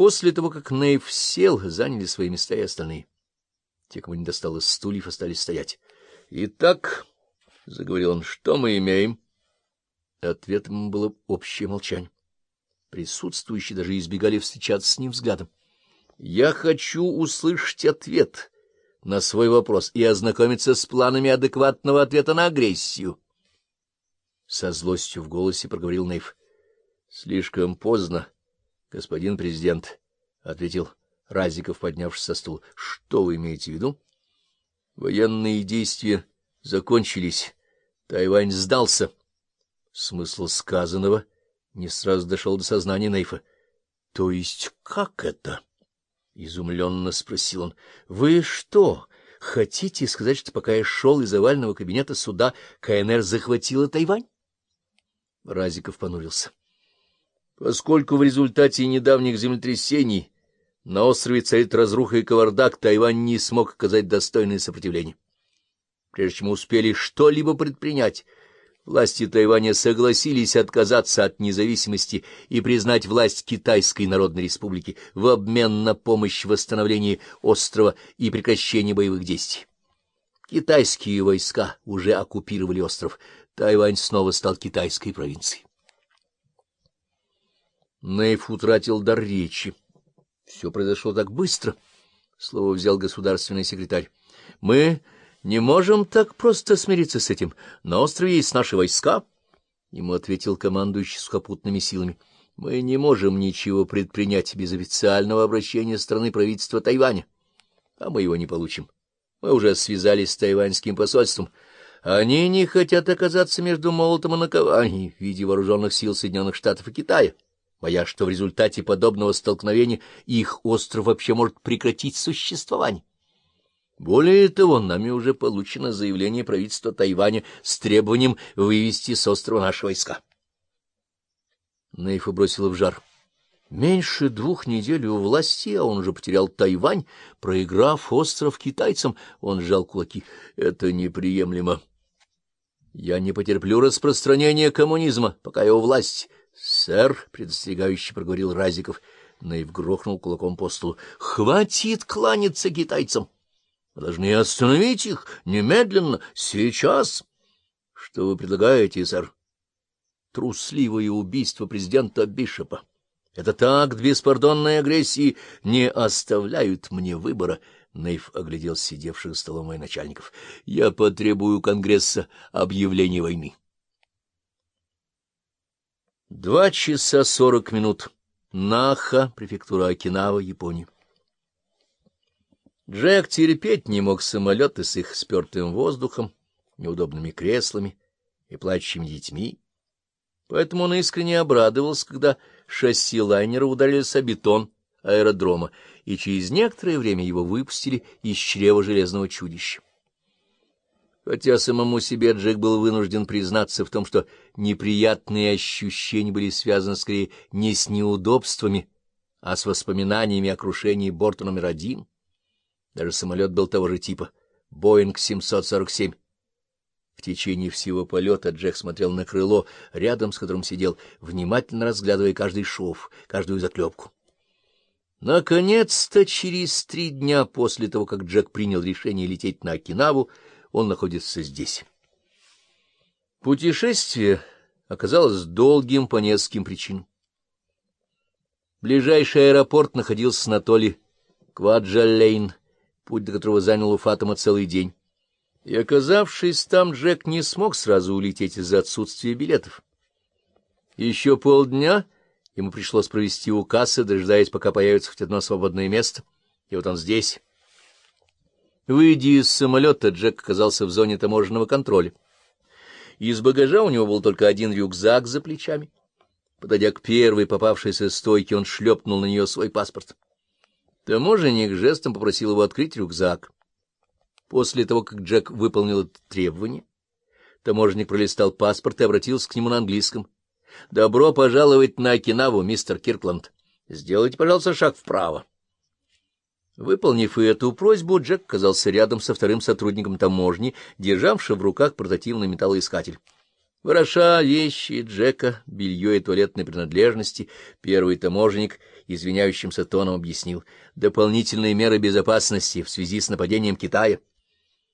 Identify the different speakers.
Speaker 1: После того, как Нейв сел, заняли свои места и остальные. Те, кому не досталось стульев, остались стоять. — Итак, — заговорил он, — что мы имеем? Ответом было общее молчание. Присутствующие даже избегали встречаться с ним взглядом. — Я хочу услышать ответ на свой вопрос и ознакомиться с планами адекватного ответа на агрессию. Со злостью в голосе проговорил Нейв. — Слишком поздно. — Господин президент, — ответил Разиков, поднявшись со стула, — что вы имеете в виду? Военные действия закончились. Тайвань сдался. Смысл сказанного не сразу дошел до сознания Нейфа. — То есть как это? — изумленно спросил он. — Вы что, хотите сказать, что пока я шел из овального кабинета суда, КНР захватила Тайвань? Разиков понурился. Поскольку в результате недавних землетрясений на острове царит разруха и кавардак, Тайвань не смог оказать достойное сопротивление. Прежде чем успели что-либо предпринять, власти Тайваня согласились отказаться от независимости и признать власть Китайской Народной Республики в обмен на помощь в восстановлении острова и прекращении боевых действий. Китайские войска уже оккупировали остров. Тайвань снова стал китайской провинцией. Нейф утратил дар речи. Все произошло так быстро. Слово взял государственный секретарь. Мы не можем так просто смириться с этим. На острове есть наши войска. Ему ответил командующий сухопутными силами. Мы не можем ничего предпринять без официального обращения страны правительства Тайваня. А мы его не получим. Мы уже связались с тайваньским посольством. Они не хотят оказаться между молотом и наковальней в виде вооруженных сил Соединенных Штатов и Китая боясь, что в результате подобного столкновения их остров вообще может прекратить существование. Более того, нами уже получено заявление правительства Тайваня с требованием вывести с острова наши войска. Нейфа бросила в жар. Меньше двух недель у власти, а он уже потерял Тайвань, проиграв остров китайцам, он сжал кулаки. Это неприемлемо. Я не потерплю распространения коммунизма, пока я у власти. — Сэр, — предостерегающе проговорил Разиков, Наив грохнул кулаком по столу. — Хватит кланяться китайцам! Мы должны остановить их немедленно, сейчас! — Что вы предлагаете, сэр? — Трусливое убийство президента Бишопа. Этот акт беспардонной агрессии не оставляют мне выбора. Нейв оглядел сидевших столом военачальников. — Я потребую Конгресса объявления войны. Два часа сорок минут. Наха, префектура Окинава, Япония. Джек терпеть не мог самолеты с их спертым воздухом, неудобными креслами и плачущими детьми. Поэтому он искренне обрадовался, когда шасси лайнера ударились о бетон аэродрома, и через некоторое время его выпустили из чрева железного чудища. Хотя самому себе Джек был вынужден признаться в том, что неприятные ощущения были связаны скорее не с неудобствами, а с воспоминаниями о крушении борта номер один. Даже самолет был того же типа — Боинг 747. В течение всего полета Джек смотрел на крыло, рядом с которым сидел, внимательно разглядывая каждый шов, каждую заклепку. Наконец-то, через три дня после того, как Джек принял решение лететь на Окинаву, он находится здесь. Путешествие оказалось долгим по нескольким причинам. Ближайший аэропорт находился на толе Кваджалейн, путь до которого занял у Фатома целый день. И, оказавшись там, Джек не смог сразу улететь из-за отсутствия билетов. Еще полдня ему пришлось провести у кассы, дожидаясь, пока появится хоть одно свободное место. И вот он здесь. Выйдя из самолета, Джек оказался в зоне таможенного контроля. Из багажа у него был только один рюкзак за плечами. Подойдя к первой попавшейся стойке, он шлепнул на нее свой паспорт. Таможенник жестом попросил его открыть рюкзак. После того, как Джек выполнил это требование, таможенник пролистал паспорт и обратился к нему на английском. — Добро пожаловать на Окинаву, мистер Киркланд. Сделайте, пожалуйста, шаг вправо. Выполнив эту просьбу, Джек оказался рядом со вторым сотрудником таможни, державшим в руках портативный металлоискатель. Вороша вещи Джека, белье и туалетные принадлежности, первый таможенник извиняющимся тоном объяснил. Дополнительные меры безопасности в связи с нападением Китая.